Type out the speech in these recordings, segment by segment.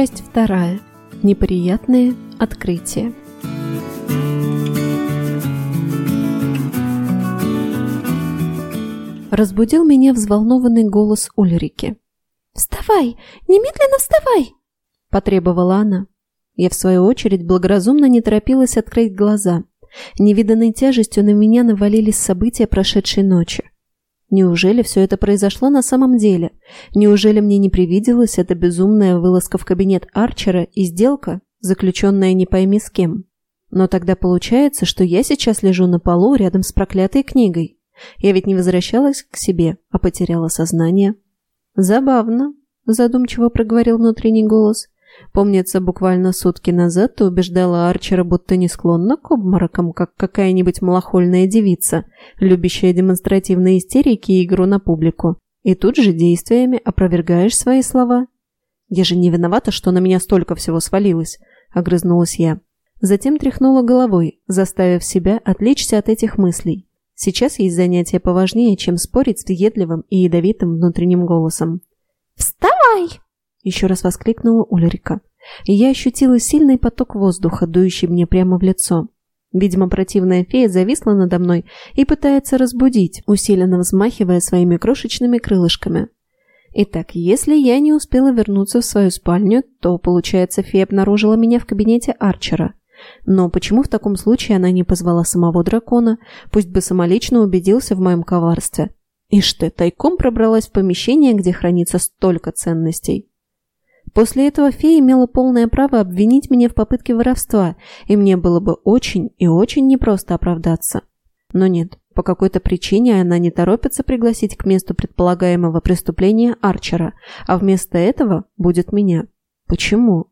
Часть вторая. Неприятные открытия. Разбудил меня взволнованный голос Ульрики. «Вставай! Немедленно вставай!» – потребовала она. Я, в свою очередь, благоразумно не торопилась открыть глаза. Невиданной тяжестью на меня навалились события прошедшей ночи. Неужели все это произошло на самом деле? Неужели мне не привиделась эта безумная вылазка в кабинет Арчера и сделка, заключенная не пойми с кем? Но тогда получается, что я сейчас лежу на полу рядом с проклятой книгой. Я ведь не возвращалась к себе, а потеряла сознание. Забавно, задумчиво проговорил внутренний голос. Помнится, буквально сутки назад ты убеждала Арчера, будто не склонна к обморокам, как какая-нибудь малохольная девица, любящая демонстративные истерики и игру на публику. И тут же действиями опровергаешь свои слова. «Я же не виновата, что на меня столько всего свалилось», — огрызнулась я. Затем тряхнула головой, заставив себя отвлечься от этих мыслей. Сейчас есть занятие поважнее, чем спорить с въедливым и ядовитым внутренним голосом. «Вставай!» Еще раз воскликнула Ульрика. И я ощутила сильный поток воздуха, дующий мне прямо в лицо. Видимо, противная фея зависла надо мной и пытается разбудить, усиленно взмахивая своими крошечными крылышками. Итак, если я не успела вернуться в свою спальню, то, получается, фея обнаружила меня в кабинете Арчера. Но почему в таком случае она не позвала самого дракона, пусть бы самолично убедился в моем коварстве? И что, тайком пробралась в помещение, где хранится столько ценностей? После этого фея имела полное право обвинить меня в попытке воровства, и мне было бы очень и очень непросто оправдаться. Но нет, по какой-то причине она не торопится пригласить к месту предполагаемого преступления Арчера, а вместо этого будет меня. Почему?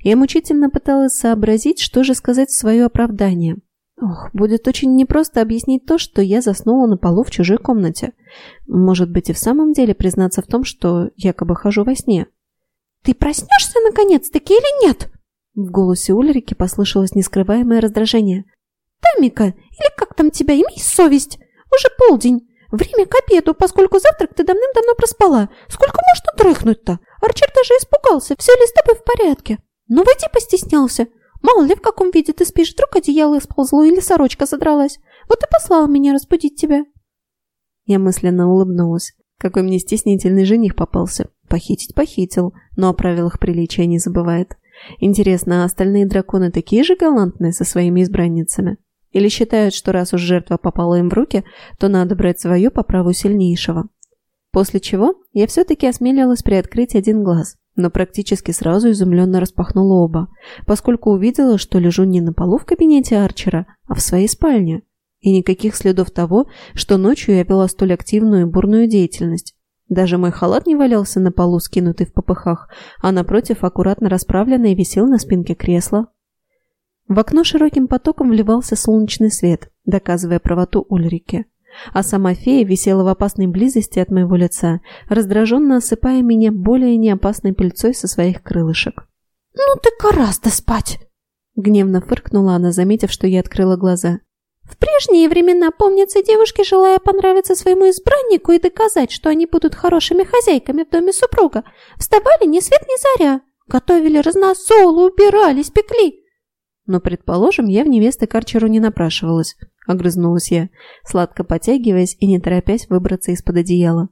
Я мучительно пыталась сообразить, что же сказать в свое оправдание. Ох, будет очень непросто объяснить то, что я заснула на полу в чужой комнате. Может быть и в самом деле признаться в том, что якобы хожу во сне. «Ты проснешься наконец-таки или нет?» В голосе Ульрики послышалось нескрываемое раздражение. «Тамика, или как там тебя, имей совесть! Уже полдень, время к обеду, поскольку завтрак ты давным-давно проспала. Сколько можно дрыхнуть-то? Арчер даже испугался, все ли с тобой в порядке? Ну, войди постеснялся. Мало ли в каком виде ты спишь, вдруг одеяло сползло или сорочка задралась. Вот и послала меня разбудить тебя». Я мысленно улыбнулась. Какой мне стеснительный жених попался. Похитить похитил, но о правилах приличия не забывает. Интересно, а остальные драконы такие же галантные со своими избранницами? Или считают, что раз уж жертва попала им в руки, то надо брать свое по праву сильнейшего? После чего я все-таки осмелилась приоткрыть один глаз, но практически сразу изумленно распахнула оба, поскольку увидела, что лежу не на полу в кабинете Арчера, а в своей спальне. И никаких следов того, что ночью я вела столь активную и бурную деятельность. Даже мой халат не валялся на полу, скинутый в попыхах, а напротив аккуратно расправленный висел на спинке кресла. В окно широким потоком вливался солнечный свет, доказывая правоту Ульрике. А сама фея висела в опасной близости от моего лица, раздраженно осыпая меня более неопасной пыльцой со своих крылышек. «Ну ты гораздо спать!» Гневно фыркнула она, заметив, что я открыла глаза. В прежние времена, помнится, девушки, желая понравиться своему избраннику и доказать, что они будут хорошими хозяйками в доме супруга, вставали ни свет ни заря, готовили разносолы, убирались, пекли. Но, предположим, я в невесты к Арчеру не напрашивалась, огрызнулась я, сладко потягиваясь и не торопясь выбраться из-под одеяла.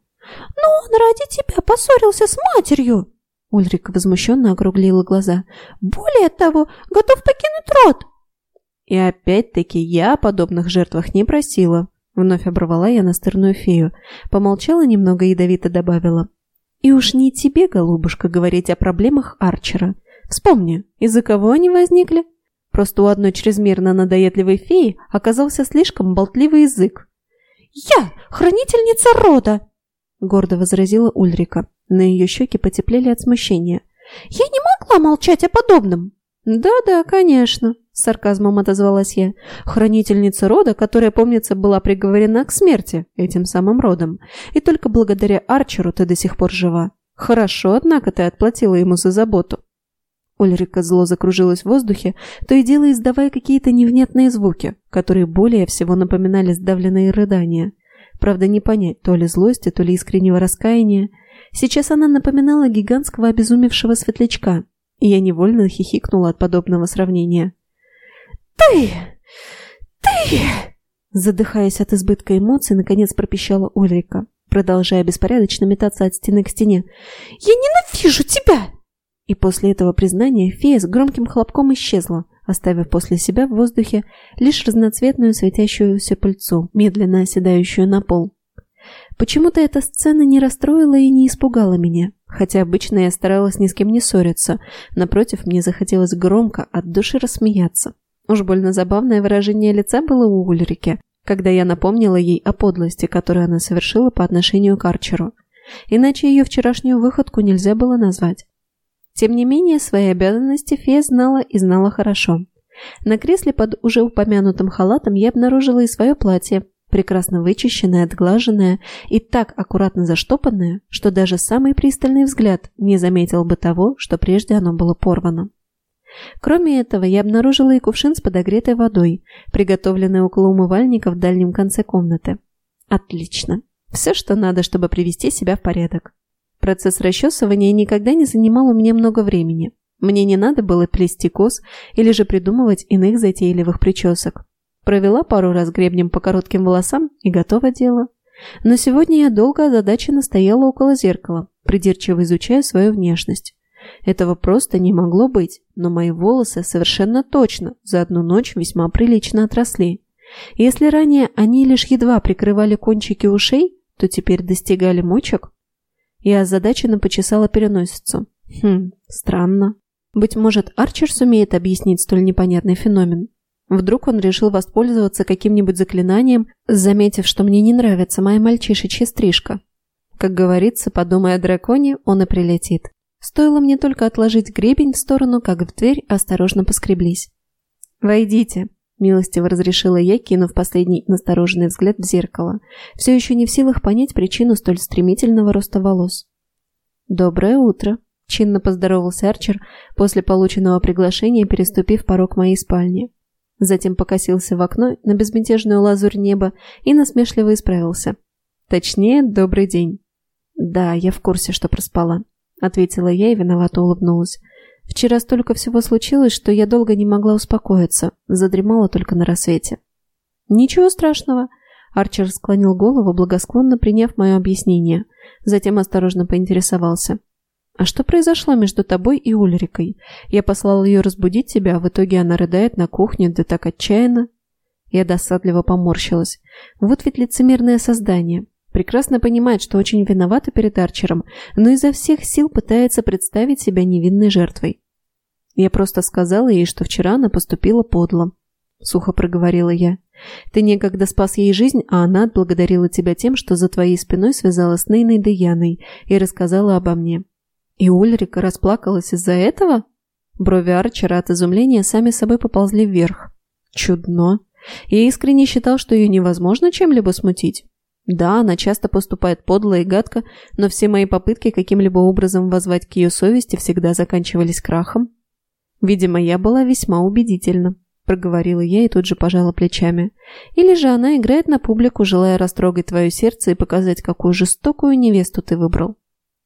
«Но он ради тебя поссорился с матерью!» Ульрика возмущенно округлила глаза. «Более того, готов покинуть род!» И опять-таки я о подобных жертвах не просила. Вновь оборвала я настырную фею. Помолчала немного и ядовито добавила. И уж не тебе, голубушка, говорить о проблемах Арчера. Вспомни, из-за кого они возникли? Просто у одной чрезмерно надоедливой феи оказался слишком болтливый язык. «Я хранительница рода!» — гордо возразила Ульрика. На ее щеки потеплели от смущения. «Я не могла молчать о подобном!» «Да-да, конечно», — с сарказмом отозвалась я. «Хранительница рода, которая, помнится, была приговорена к смерти этим самым родом. И только благодаря Арчеру ты до сих пор жива. Хорошо, однако, ты отплатила ему за заботу». Ульрика зло закружилась в воздухе, то и дело издавая какие-то невнятные звуки, которые более всего напоминали сдавленные рыдания. Правда, не понять, то ли злости, то ли искреннего раскаяния. Сейчас она напоминала гигантского обезумевшего светлячка, и я невольно хихикнула от подобного сравнения. «Ты! Ты!» Задыхаясь от избытка эмоций, наконец пропищала Ульрика, продолжая беспорядочно метаться от стены к стене. «Я ненавижу тебя!» И после этого признания фея с громким хлопком исчезла, оставив после себя в воздухе лишь разноцветную светящуюся пыльцу, медленно оседающую на пол. Почему-то эта сцена не расстроила и не испугала меня, хотя обычно я старалась ни с кем не ссориться. Напротив, мне захотелось громко от души рассмеяться. Уж больно забавное выражение лица было у Ульрики, когда я напомнила ей о подлости, которую она совершила по отношению к Арчеру. Иначе ее вчерашнюю выходку нельзя было назвать. Тем не менее, свои обязанности фея знала и знала хорошо. На кресле под уже упомянутым халатом я обнаружила и свое платье, прекрасно вычищенное, отглаженное и так аккуратно заштопанное, что даже самый пристальный взгляд не заметил бы того, что прежде оно было порвано. Кроме этого, я обнаружила и кувшин с подогретой водой, приготовленный около умывальника в дальнем конце комнаты. Отлично. Все, что надо, чтобы привести себя в порядок. Процесс расчесывания никогда не занимал у меня много времени. Мне не надо было плести кос или же придумывать иных затейливых причесок. Провела пару раз гребнем по коротким волосам и готово дело. Но сегодня я долго озадаченно стояла около зеркала, придирчиво изучая свою внешность. Этого просто не могло быть, но мои волосы совершенно точно за одну ночь весьма прилично отросли. Если ранее они лишь едва прикрывали кончики ушей, то теперь достигали мочек. Я озадаченно почесала переносицу. Хм, странно. Быть может, Арчер сумеет объяснить столь непонятный феномен. Вдруг он решил воспользоваться каким-нибудь заклинанием, заметив, что мне не нравится моя мальчишечья стрижка. Как говорится, подумая о драконе, он и прилетит. Стоило мне только отложить гребень в сторону, как в дверь осторожно поскреблись. «Войдите», – милостиво разрешила я, кинув последний настороженный взгляд в зеркало, все еще не в силах понять причину столь стремительного роста волос. «Доброе утро», – чинно поздоровался Арчер после полученного приглашения, переступив порог моей спальни. Затем покосился в окно на безмятежную лазурь неба и насмешливо исправился. «Точнее, добрый день». «Да, я в курсе, что проспала», — ответила я и виновато улыбнулась. «Вчера столько всего случилось, что я долго не могла успокоиться, задремала только на рассвете». «Ничего страшного», — Арчер склонил голову, благосклонно приняв мое объяснение. Затем осторожно поинтересовался. «А что произошло между тобой и Ульрикой? Я послал ее разбудить тебя, а в итоге она рыдает на кухне, да так отчаянно». Я досадливо поморщилась. Вот ведь лицемерное создание. Прекрасно понимает, что очень виновата перед Арчером, но изо всех сил пытается представить себя невинной жертвой. Я просто сказала ей, что вчера она поступила подло. Сухо проговорила я. Ты некогда спас ей жизнь, а она отблагодарила тебя тем, что за твоей спиной связала с Нейной Деяной и рассказала обо мне. И Ульрика расплакалась из-за этого? Брови Арчера от изумления сами собой поползли вверх. Чудно. Я искренне считал, что ее невозможно чем-либо смутить. Да, она часто поступает подло и гадко, но все мои попытки каким-либо образом возвать к ее совести всегда заканчивались крахом. Видимо, я была весьма убедительна, проговорила я и тут же пожала плечами. Или же она играет на публику, желая растрогать твое сердце и показать, какую жестокую невесту ты выбрал.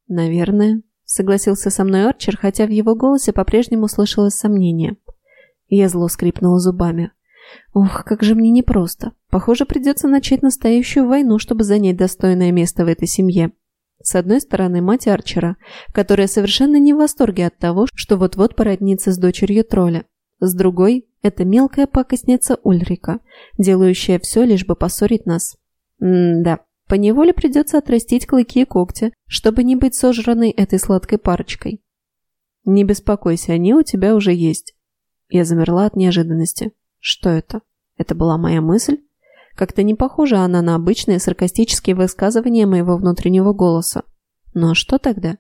Наверное, согласился со мной Арчер, хотя в его голосе по-прежнему слышалось сомнение. Я зло скрипнула зубами. Ох, как же мне непросто. Похоже, придется начать настоящую войну, чтобы занять достойное место в этой семье. С одной стороны, мать Арчера, которая совершенно не в восторге от того, что вот-вот породнится с дочерью тролля. С другой – это мелкая пакостница Ульрика, делающая все, лишь бы поссорить нас. М-да, поневоле придется отрастить клыки и когти, чтобы не быть сожранной этой сладкой парочкой. Не беспокойся, они у тебя уже есть. Я замерла от неожиданности. Что это? Это была моя мысль? Как-то не похожа она на обычные саркастические высказывания моего внутреннего голоса. Ну а что тогда?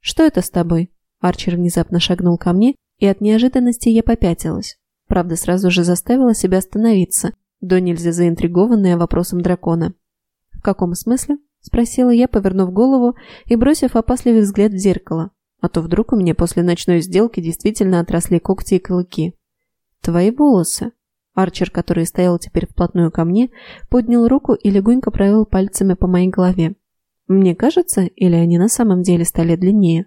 «Что это с тобой?» Арчер внезапно шагнул ко мне, и от неожиданности я попятилась. Правда, сразу же заставила себя остановиться, до нельзя заинтригованная вопросом дракона. «В каком смысле?» – спросила я, повернув голову и бросив опасливый взгляд в зеркало. А то вдруг у меня после ночной сделки действительно отросли когти и клыки. «Твои волосы». Арчер, который стоял теперь вплотную ко мне, поднял руку и легонько провел пальцами по моей голове. Мне кажется, или они на самом деле стали длиннее?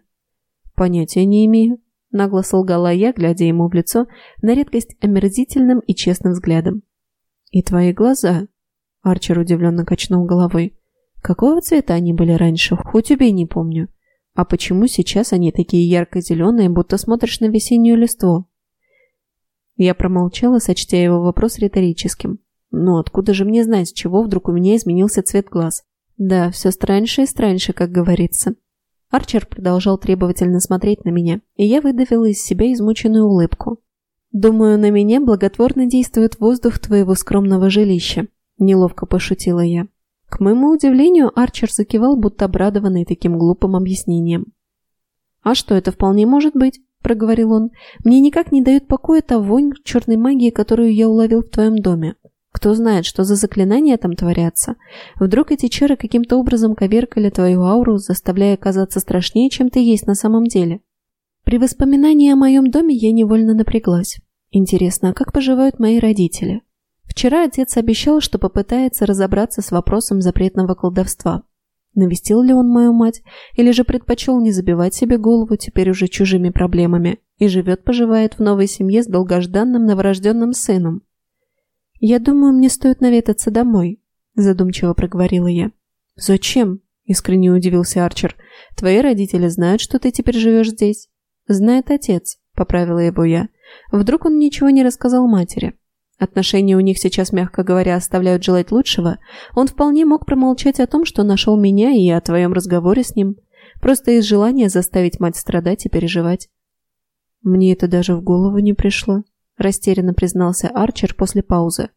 Понятия не имею. Нагло солгала я, глядя ему в лицо на редкость омерзительным и честным взглядом. «И твои глаза?» Арчер удивленно качнул головой. «Какого цвета они были раньше? Хоть убей, не помню. А почему сейчас они такие ярко-зеленые, будто смотришь на весеннюю листву?» Я промолчала, сочтя его вопрос риторическим. Но откуда же мне знать, с чего вдруг у меня изменился цвет глаз? Да, все страньше и страньше, как говорится. Арчер продолжал требовательно смотреть на меня, и я выдавила из себя измученную улыбку. «Думаю, на меня благотворно действует воздух твоего скромного жилища», – неловко пошутила я. К моему удивлению, Арчер закивал, будто обрадованный таким глупым объяснением. «А что, это вполне может быть?» – проговорил он. «Мне никак не дает покоя та вонь черной магии, которую я уловил в твоем доме. Кто знает, что за заклинания там творятся. Вдруг эти чары каким-то образом коверкали твою ауру, заставляя казаться страшнее, чем ты есть на самом деле. При воспоминании о моем доме я невольно напряглась. Интересно, а как поживают мои родители? Вчера отец обещал, что попытается разобраться с вопросом запретного колдовства. Навестил ли он мою мать, или же предпочел не забивать себе голову теперь уже чужими проблемами и живет-поживает в новой семье с долгожданным новорожденным сыном? «Я думаю, мне стоит наведаться домой», – задумчиво проговорила я. «Зачем?» – искренне удивился Арчер. «Твои родители знают, что ты теперь живешь здесь?» «Знает отец», – поправила его я. «Вдруг он ничего не рассказал матери?» Отношения у них сейчас, мягко говоря, оставляют желать лучшего. Он вполне мог промолчать о том, что нашел меня и о твоем разговоре с ним. Просто из желания заставить мать страдать и переживать. Мне это даже в голову не пришло. – растерянно признался Арчер после паузы.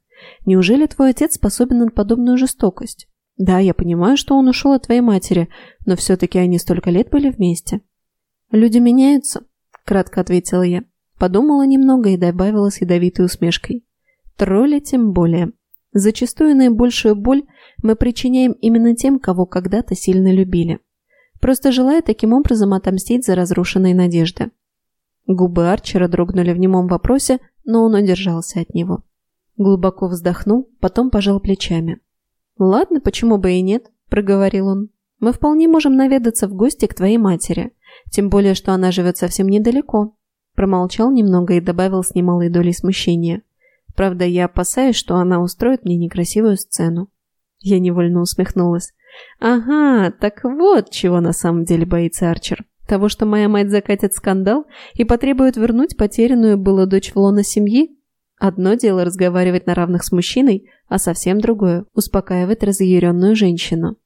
«Неужели твой отец способен на подобную жестокость? Да, я понимаю, что он ушел от твоей матери, но все-таки они столько лет были вместе». «Люди меняются», – кратко ответила я. Подумала немного и добавила с ядовитой усмешкой. «Тролли тем более. Зачастую наибольшую боль мы причиняем именно тем, кого когда-то сильно любили. Просто желая таким образом отомстить за разрушенные надежды. Губы Арчера дрогнули в немом вопросе, но он удержался от него. Глубоко вздохнул, потом пожал плечами. «Ладно, почему бы и нет?» – проговорил он. «Мы вполне можем наведаться в гости к твоей матери, тем более, что она живет совсем недалеко». Промолчал немного и добавил с немалой долей смущения. «Правда, я опасаюсь, что она устроит мне некрасивую сцену». Я невольно усмехнулась. «Ага, так вот, чего на самом деле боится Арчер. Того, что моя мать закатит скандал и потребует вернуть потерянную было дочь в лоно семьи? Одно дело разговаривать на равных с мужчиной, а совсем другое – успокаивать разъяренную женщину.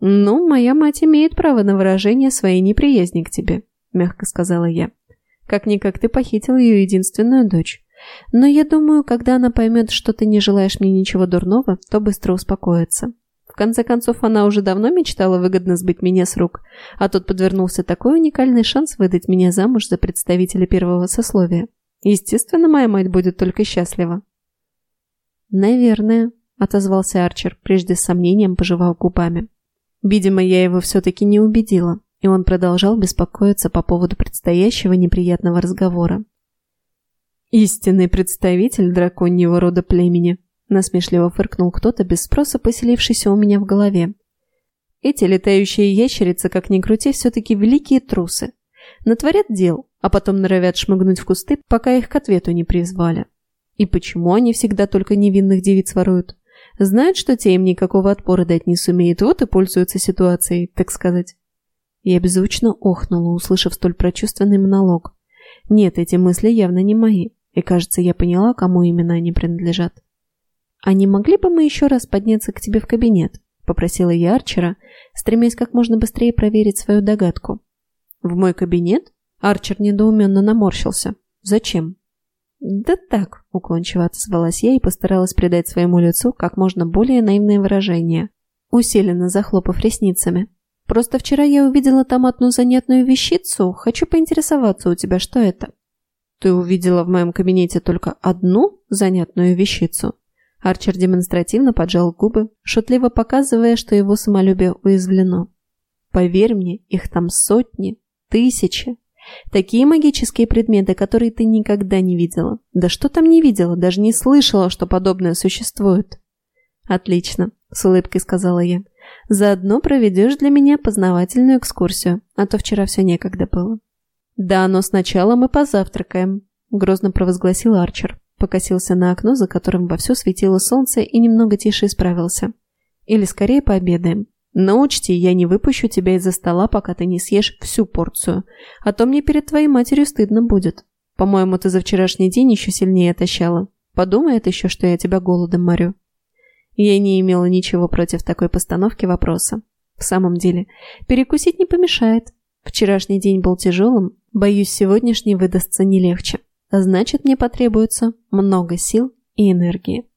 «Ну, моя мать имеет право на выражение своей неприязни к тебе», – мягко сказала я. «Как-никак ты похитил ее единственную дочь. Но я думаю, когда она поймет, что ты не желаешь мне ничего дурного, то быстро успокоится. В конце концов, она уже давно мечтала выгодно сбыть меня с рук, а тут подвернулся такой уникальный шанс выдать меня замуж за представителя первого сословия. Естественно, моя мать будет только счастлива. «Наверное», — отозвался Арчер, прежде с сомнением пожевав губами. Видимо, я его все-таки не убедила, и он продолжал беспокоиться по поводу предстоящего неприятного разговора. «Истинный представитель драконьего рода племени», Насмешливо фыркнул кто-то, без спроса поселившийся у меня в голове. Эти летающие ящерицы, как ни крути, все-таки великие трусы. Натворят дел, а потом норовят шмыгнуть в кусты, пока их к ответу не призвали. И почему они всегда только невинных девиц воруют? Знают, что те им никакого отпора дать не сумеют, вот и пользуются ситуацией, так сказать. Я беззвучно охнула, услышав столь прочувственный монолог. Нет, эти мысли явно не мои, и, кажется, я поняла, кому именно они принадлежат. «А не могли бы мы еще раз подняться к тебе в кабинет?» – попросила я Арчера, стремясь как можно быстрее проверить свою догадку. «В мой кабинет?» – Арчер недоуменно наморщился. «Зачем?» «Да так», – уклончиво отозвалась я и постаралась придать своему лицу как можно более наивное выражение, усиленно захлопав ресницами. «Просто вчера я увидела там одну занятную вещицу. Хочу поинтересоваться у тебя, что это?» «Ты увидела в моем кабинете только одну занятную вещицу?» Арчер демонстративно поджал губы, шутливо показывая, что его самолюбие уязвлено. «Поверь мне, их там сотни, тысячи. Такие магические предметы, которые ты никогда не видела. Да что там не видела, даже не слышала, что подобное существует». «Отлично», — с улыбкой сказала я. «Заодно проведешь для меня познавательную экскурсию, а то вчера все некогда было». «Да, но сначала мы позавтракаем», — грозно провозгласил Арчер. Покосился на окно, за которым вовсю светило солнце, и немного тише исправился. «Или скорее пообедаем. Но учти, я не выпущу тебя из-за стола, пока ты не съешь всю порцию. А то мне перед твоей матерью стыдно будет. По-моему, ты за вчерашний день еще сильнее отощала. Подумает еще, что я тебя голодом морю». Я не имела ничего против такой постановки вопроса. В самом деле, перекусить не помешает. Вчерашний день был тяжелым, боюсь, сегодняшний выдастся не легче. А значит, мне потребуется много сил и энергии.